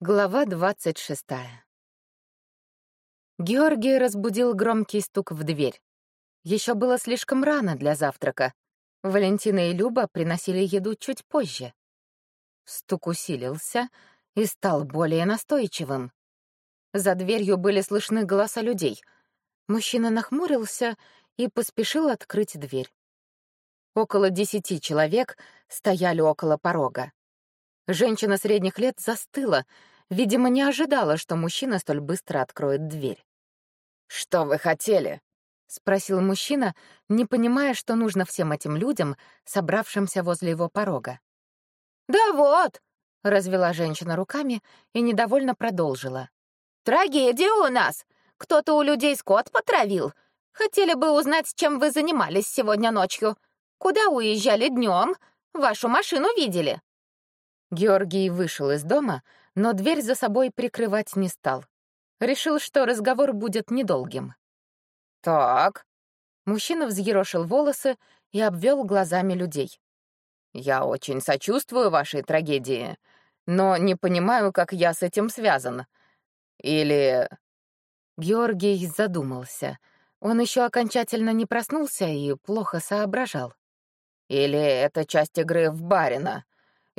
Глава двадцать шестая. Георгий разбудил громкий стук в дверь. Еще было слишком рано для завтрака. Валентина и Люба приносили еду чуть позже. Стук усилился и стал более настойчивым. За дверью были слышны голоса людей. Мужчина нахмурился и поспешил открыть дверь. Около десяти человек стояли около порога. Женщина средних лет застыла, видимо, не ожидала, что мужчина столь быстро откроет дверь. «Что вы хотели?» — спросил мужчина, не понимая, что нужно всем этим людям, собравшимся возле его порога. «Да вот!» — развела женщина руками и недовольно продолжила. «Трагедия у нас! Кто-то у людей скот потравил. Хотели бы узнать, чем вы занимались сегодня ночью. Куда уезжали днем? Вашу машину видели?» Георгий вышел из дома, но дверь за собой прикрывать не стал. Решил, что разговор будет недолгим. «Так». Мужчина взъерошил волосы и обвел глазами людей. «Я очень сочувствую вашей трагедии, но не понимаю, как я с этим связан. Или...» Георгий задумался. Он еще окончательно не проснулся и плохо соображал. «Или это часть игры в барина?»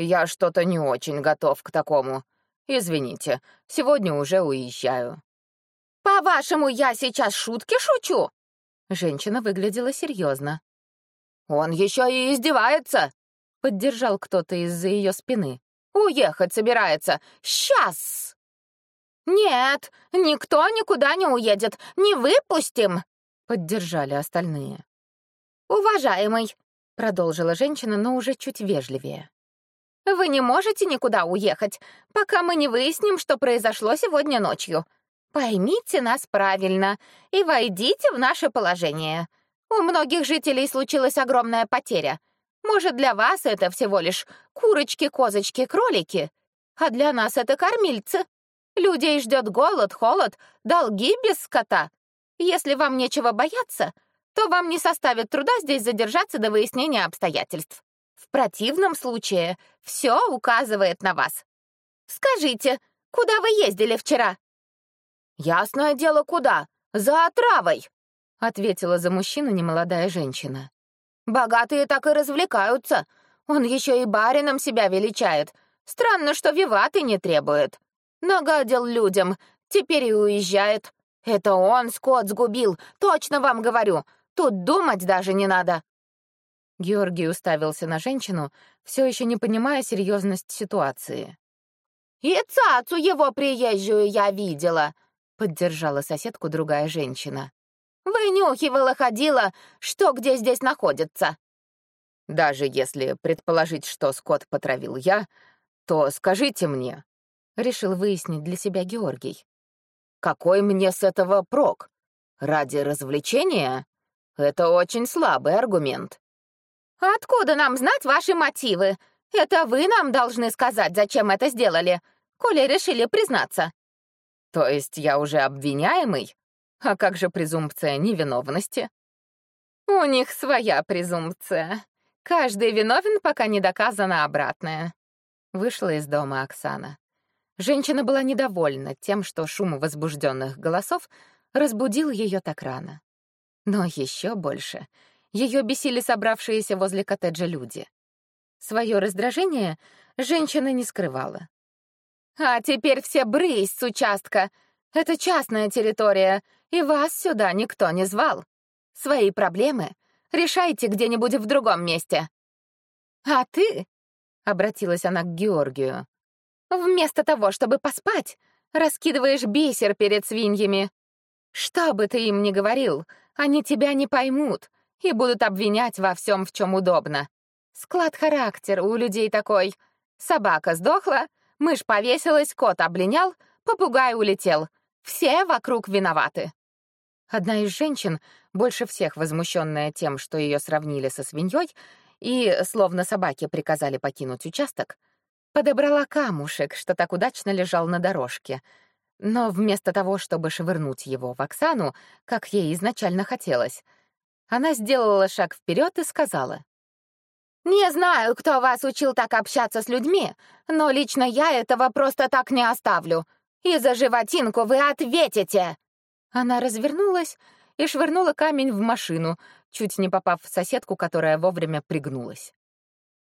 Я что-то не очень готов к такому. Извините, сегодня уже уезжаю». «По-вашему, я сейчас шутки шучу?» Женщина выглядела серьезно. «Он еще и издевается!» — поддержал кто-то из-за ее спины. «Уехать собирается! Сейчас!» «Нет, никто никуда не уедет! Не выпустим!» — поддержали остальные. «Уважаемый!» — продолжила женщина, но уже чуть вежливее. Вы не можете никуда уехать, пока мы не выясним, что произошло сегодня ночью. Поймите нас правильно и войдите в наше положение. У многих жителей случилась огромная потеря. Может, для вас это всего лишь курочки, козочки, кролики, а для нас это кормильцы. Людей ждет голод, холод, долги без скота. Если вам нечего бояться, то вам не составит труда здесь задержаться до выяснения обстоятельств. В противном случае все указывает на вас. Скажите, куда вы ездили вчера?» «Ясное дело, куда? За отравой!» — ответила за мужчину немолодая женщина. «Богатые так и развлекаются. Он еще и барином себя величает. Странно, что виваты не требует. Нагадил людям, теперь и уезжает. Это он скот сгубил, точно вам говорю. Тут думать даже не надо. Георгий уставился на женщину, все еще не понимая серьезность ситуации. «И цацу его приезжую я видела», — поддержала соседку другая женщина. «Вынюхивала, ходила, что где здесь находится». «Даже если предположить, что скот потравил я, то скажите мне», — решил выяснить для себя Георгий. «Какой мне с этого прок? Ради развлечения? Это очень слабый аргумент». «Откуда нам знать ваши мотивы? Это вы нам должны сказать, зачем это сделали, коли решили признаться». «То есть я уже обвиняемый? А как же презумпция невиновности?» «У них своя презумпция. Каждый виновен, пока не доказано обратное». Вышла из дома Оксана. Женщина была недовольна тем, что шум возбужденных голосов разбудил ее так рано. Но еще больше — ее бесили собравшиеся возле коттеджа люди. Свое раздражение женщина не скрывала. «А теперь все брысь с участка! Это частная территория, и вас сюда никто не звал. Свои проблемы решайте где-нибудь в другом месте». «А ты?» — обратилась она к Георгию. «Вместо того, чтобы поспать, раскидываешь бисер перед свиньями. Что бы ты им ни говорил, они тебя не поймут, и будут обвинять во всем, в чем удобно. Склад характера у людей такой. Собака сдохла, мышь повесилась, кот облинял, попугай улетел. Все вокруг виноваты. Одна из женщин, больше всех возмущенная тем, что ее сравнили со свиньей и, словно собаке приказали покинуть участок, подобрала камушек, что так удачно лежал на дорожке. Но вместо того, чтобы швырнуть его в Оксану, как ей изначально хотелось — она сделала шаг вперед и сказала. Не знаю, кто вас учил так общаться с людьми, но лично я этого просто так не оставлю. И за животинку вы ответите!» Она развернулась и швырнула камень в машину, чуть не попав в соседку, которая вовремя пригнулась.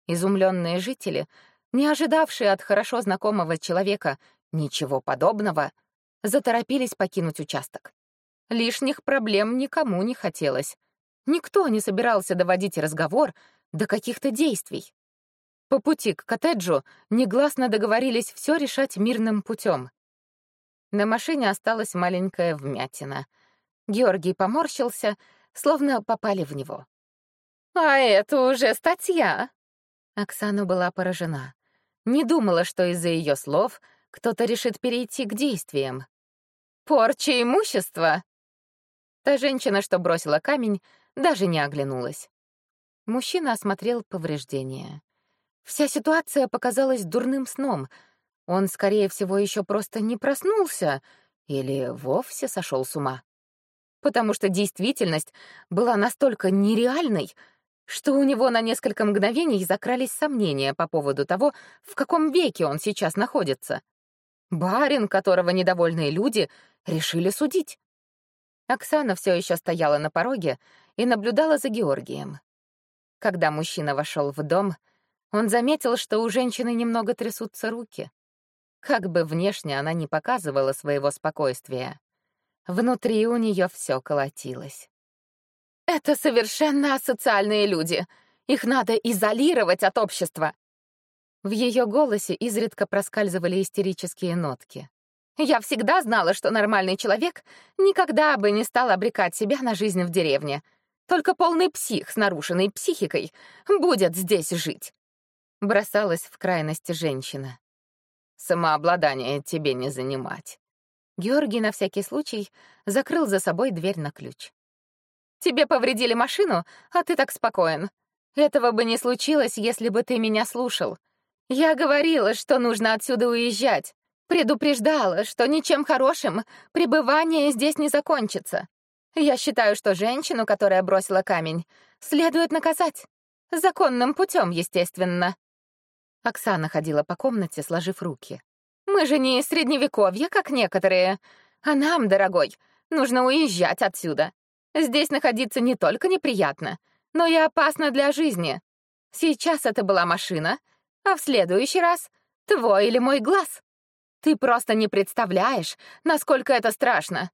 Изумленные жители, не ожидавшие от хорошо знакомого человека ничего подобного, заторопились покинуть участок. Лишних проблем никому не хотелось. Никто не собирался доводить разговор до каких-то действий. По пути к коттеджу негласно договорились все решать мирным путем. На машине осталась маленькая вмятина. Георгий поморщился, словно попали в него. «А это уже статья!» Оксана была поражена. Не думала, что из-за ее слов кто-то решит перейти к действиям. «Порча имущества!» Та женщина, что бросила камень, даже не оглянулась. Мужчина осмотрел повреждения. Вся ситуация показалась дурным сном. Он, скорее всего, еще просто не проснулся или вовсе сошел с ума. Потому что действительность была настолько нереальной, что у него на несколько мгновений закрались сомнения по поводу того, в каком веке он сейчас находится. Барин, которого недовольные люди решили судить. Оксана все еще стояла на пороге и наблюдала за Георгием. Когда мужчина вошел в дом, он заметил, что у женщины немного трясутся руки. Как бы внешне она не показывала своего спокойствия, внутри у нее все колотилось. «Это совершенно асоциальные люди. Их надо изолировать от общества!» В ее голосе изредка проскальзывали истерические нотки. «Я всегда знала, что нормальный человек никогда бы не стал обрекать себя на жизнь в деревне. Только полный псих с нарушенной психикой будет здесь жить. Бросалась в крайности женщина. Самообладание тебе не занимать. Георгий на всякий случай закрыл за собой дверь на ключ. Тебе повредили машину, а ты так спокоен. Этого бы не случилось, если бы ты меня слушал. Я говорила, что нужно отсюда уезжать. Предупреждала, что ничем хорошим пребывание здесь не закончится. Я считаю, что женщину, которая бросила камень, следует наказать. Законным путем, естественно. Оксана ходила по комнате, сложив руки. Мы же не из средневековья, как некоторые. А нам, дорогой, нужно уезжать отсюда. Здесь находиться не только неприятно, но и опасно для жизни. Сейчас это была машина, а в следующий раз — твой или мой глаз. Ты просто не представляешь, насколько это страшно.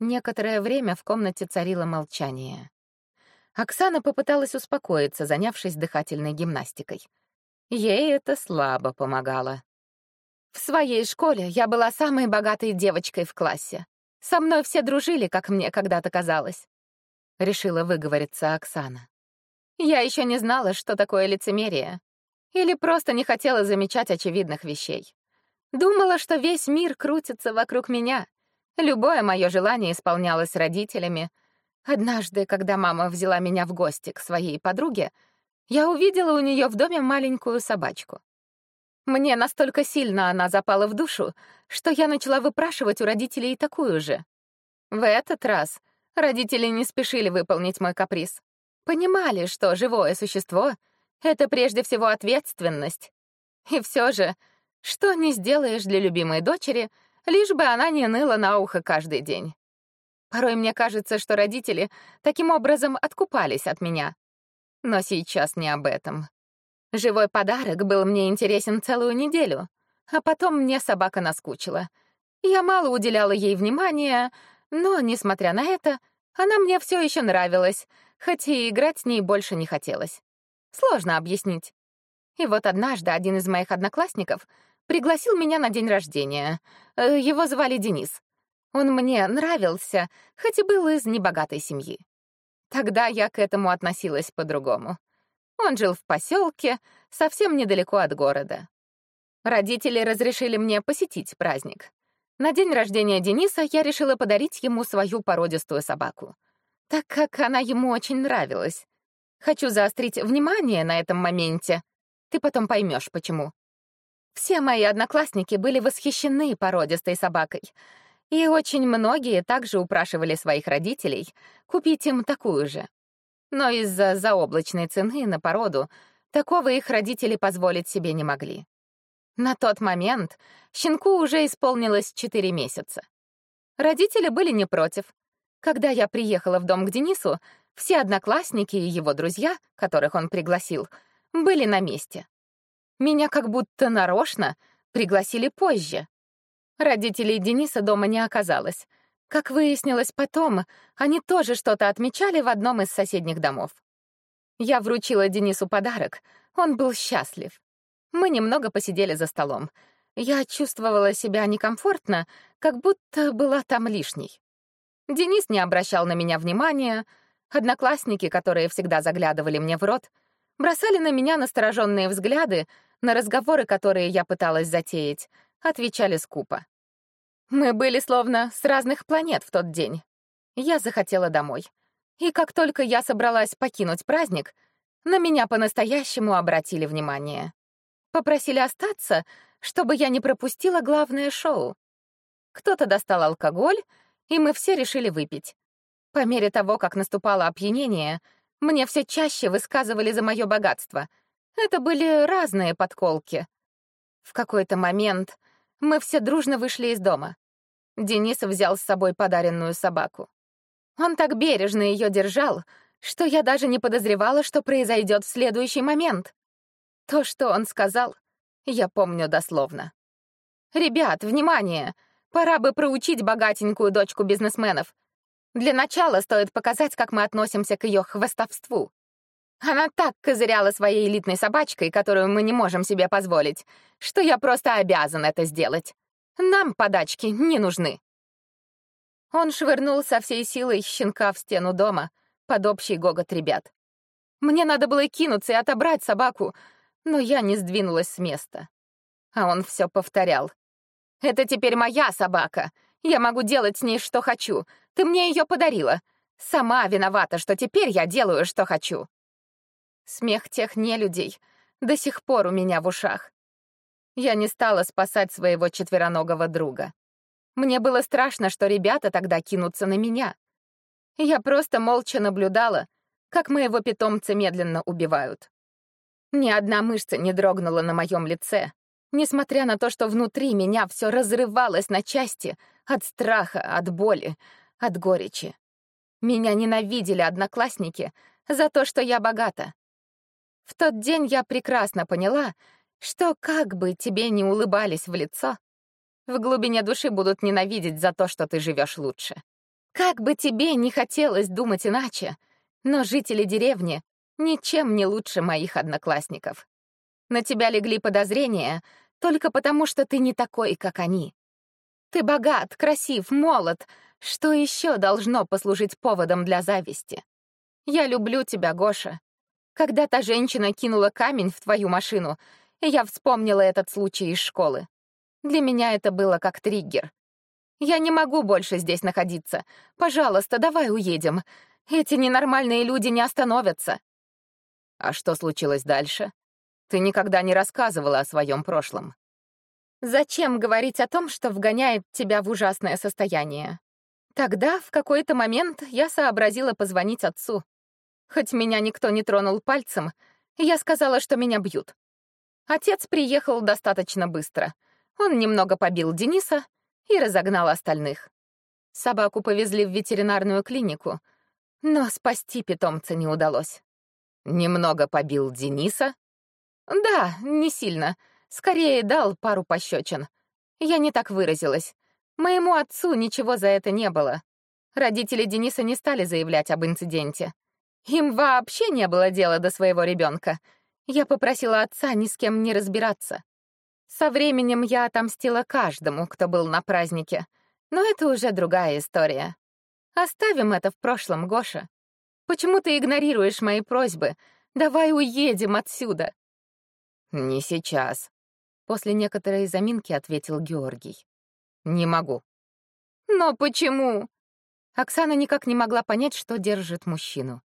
Некоторое время в комнате царило молчание. Оксана попыталась успокоиться, занявшись дыхательной гимнастикой. Ей это слабо помогало. В своей школе я была самой богатой девочкой в классе. Со мной все дружили, как мне когда-то казалось. Решила выговориться Оксана. Я еще не знала, что такое лицемерие. Или просто не хотела замечать очевидных вещей. Думала, что весь мир крутится вокруг меня, Любое мое желание исполнялось родителями. Однажды, когда мама взяла меня в гости к своей подруге, я увидела у нее в доме маленькую собачку. Мне настолько сильно она запала в душу, что я начала выпрашивать у родителей такую же. В этот раз родители не спешили выполнить мой каприз. Понимали, что живое существо — это прежде всего ответственность. И все же, что не сделаешь для любимой дочери — лишь бы она не ныла на ухо каждый день. Порой мне кажется, что родители таким образом откупались от меня. Но сейчас не об этом. Живой подарок был мне интересен целую неделю, а потом мне собака наскучила. Я мало уделяла ей внимания, но, несмотря на это, она мне все еще нравилась, хоть и играть с ней больше не хотелось. Сложно объяснить. И вот однажды один из моих одноклассников пригласил меня на день рождения. Э, его звали Денис. Он мне нравился, хоть и был из небогатой семьи. Тогда я к этому относилась по-другому. Он жил в поселке, совсем недалеко от города. Родители разрешили мне посетить праздник. На день рождения Дениса я решила подарить ему свою породистую собаку, так как она ему очень нравилась. Хочу заострить внимание на этом моменте. Ты потом поймешь, почему. Все мои одноклассники были восхищены породистой собакой, и очень многие также упрашивали своих родителей купить им такую же. Но из-за заоблачной цены на породу Такого их родители позволить себе не могли. На тот момент щенку уже исполнилось 4 месяца. Родители были не против. Когда я приехала в дом к Денису, все одноклассники и его друзья, которых он пригласил, были на месте. Меня как будто нарочно пригласили позже. Родителей Дениса дома не оказалось. Как выяснилось потом, они тоже что-то отмечали в одном из соседних домов. Я вручила Денису подарок, он был счастлив. Мы немного посидели за столом. Я чувствовала себя некомфортно, как будто была там лишней. Денис не обращал на меня внимания, одноклассники, которые всегда заглядывали мне в рот, бросали на меня настороженные взгляды, на разговоры, которые я пыталась затеять, отвечали скупо. Мы были словно с разных планет в тот день. Я захотела домой. И как только я собралась покинуть праздник, на меня по-настоящему обратили внимание. Попросили остаться, чтобы я не пропустила главное шоу. Кто-то достал алкоголь, и мы все решили выпить. По мере того, как наступало опьянение, мне все чаще высказывали за мое богатство. Это были разные подколки. В какой-то момент мы все дружно вышли из дома. Денис взял с собой подаренную собаку. Он так бережно ее держал, что я даже не подозревала, что произойдет в следующий момент. То, что он сказал, я помню дословно. «Ребят, внимание! Пора бы проучить богатенькую дочку бизнесменов. Для начала стоит показать, как мы относимся к ее хвостовству. Она так козыряла своей элитной собачкой, которую мы не можем себе позволить, что я просто обязан это сделать. Нам подачки не нужны. Он швырнул со всей силой щенка в стену дома под общий гогот ребят. Мне надо было кинуться и отобрать собаку, но я не сдвинулась с места. А он все повторял. «Это теперь моя собака. Я могу делать с ней, что хочу. Ты мне ее подарила. Сама виновата, что теперь я делаю, что хочу». Смех тех нелюдей до сих пор у меня в ушах. Я не стала спасать своего четвероногого друга. Мне было страшно, что ребята тогда кинутся на меня. Я просто молча наблюдала, как моего питомца медленно убивают. Ни одна мышца не дрогнула на моем лице, несмотря на то, что внутри меня все разрывалось на части от страха, от боли, от горечи. Меня ненавидели одноклассники за то, что я богата. В тот день я прекрасно поняла, что как бы тебе не улыбались в лицо, в глубине души будут ненавидеть за то, что ты живешь лучше. Как бы тебе не хотелось думать иначе, но жители деревни ничем не лучше моих одноклассников. На тебя легли подозрения только потому, что ты не такой, как они. Ты богат, красив, молод. Что еще должно послужить поводом для зависти? Я люблю тебя, Гоша, когда та женщина кинула камень в твою машину, я вспомнила этот случай из школы. Для меня это было как триггер. Я не могу больше здесь находиться. Пожалуйста, давай уедем. Эти ненормальные люди не остановятся. А что случилось дальше? Ты никогда не рассказывала о своем прошлом. Зачем говорить о том, что вгоняет тебя в ужасное состояние? Тогда, в какой-то момент, я сообразила позвонить отцу. Хоть меня никто не тронул пальцем, я сказала, что меня бьют. Отец приехал достаточно быстро. Он немного побил Дениса и разогнал остальных. Собаку повезли в ветеринарную клинику, но спасти питомца не удалось. Немного побил Дениса? Да, не сильно. Скорее дал пару пощечин. Я не так выразилась. Моему отцу ничего за это не было. Родители Дениса не стали заявлять об инциденте. Им вообще не было дела до своего ребенка. Я попросила отца ни с кем не разбираться. Со временем я отомстила каждому, кто был на празднике. Но это уже другая история. Оставим это в прошлом, Гоша. Почему ты игнорируешь мои просьбы? Давай уедем отсюда. Не сейчас. После некоторой заминки ответил Георгий. Не могу. Но почему? Оксана никак не могла понять, что держит мужчину.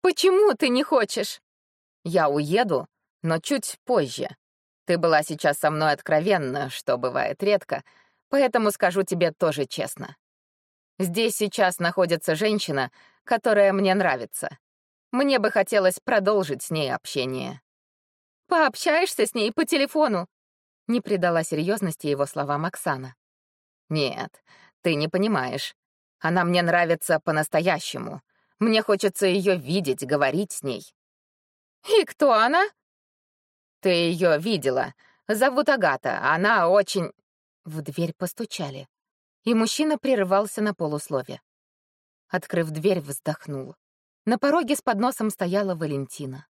Почему ты не хочешь? Я уеду, но чуть позже. Ты была сейчас со мной откровенна, что бывает редко, поэтому скажу тебе тоже честно. Здесь сейчас находится женщина, которая мне нравится. Мне бы хотелось продолжить с ней общение. Пообщаешься с ней по телефону. Не придала серьезности его словам Оксана. Нет, ты не понимаешь. Она мне нравится по-настоящему. Мне хочется ее видеть, говорить с ней. И кто она? Ты ее видела. Зовут Агата. Она очень... В дверь постучали, и мужчина прерывался на полуслове. Открыв дверь, вздохнул. На пороге с подносом стояла Валентина.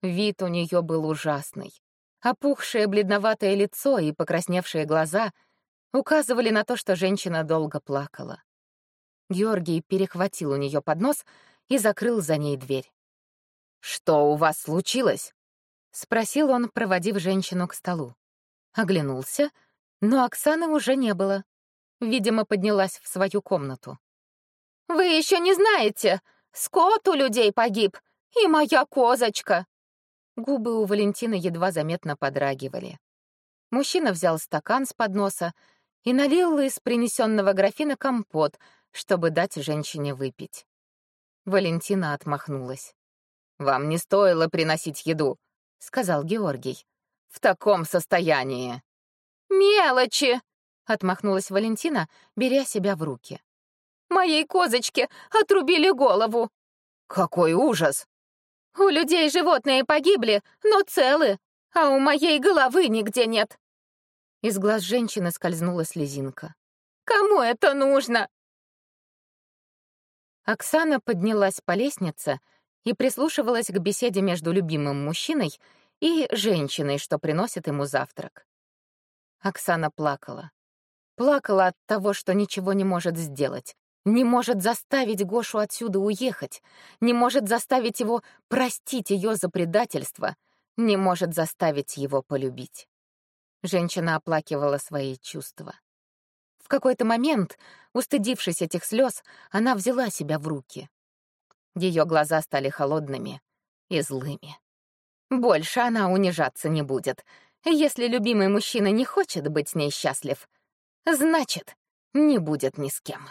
Вид у нее был ужасный. Опухшее бледноватое лицо и покрасневшие глаза указывали на то, что женщина долго плакала. Георгий перехватил у нее поднос и закрыл за ней дверь. «Что у вас случилось?» — спросил он, проводив женщину к столу. Оглянулся, но Оксаны уже не было. Видимо, поднялась в свою комнату. «Вы еще не знаете! Скот у людей погиб! И моя козочка!» Губы у Валентины едва заметно подрагивали. Мужчина взял стакан с подноса и налил из принесенного графина компот, чтобы дать женщине выпить. Валентина отмахнулась. «Вам не стоило приносить еду», — сказал Георгий. «В таком состоянии». «Мелочи!» — отмахнулась Валентина, беря себя в руки. «Моей козочке отрубили голову!» «Какой ужас!» «У людей животные погибли, но целы, а у моей головы нигде нет!» Из глаз женщины скользнула слезинка. «Кому это нужно?» Оксана поднялась по лестнице и прислушивалась к беседе между любимым мужчиной и женщиной, что приносит ему завтрак. Оксана плакала. Плакала от того, что ничего не может сделать, не может заставить Гошу отсюда уехать, не может заставить его простить ее за предательство, не может заставить его полюбить. Женщина оплакивала свои чувства. В какой-то момент, устыдившись этих слез, она взяла себя в руки. Ее глаза стали холодными и злыми. Больше она унижаться не будет. Если любимый мужчина не хочет быть с ней счастлив, значит, не будет ни с кем.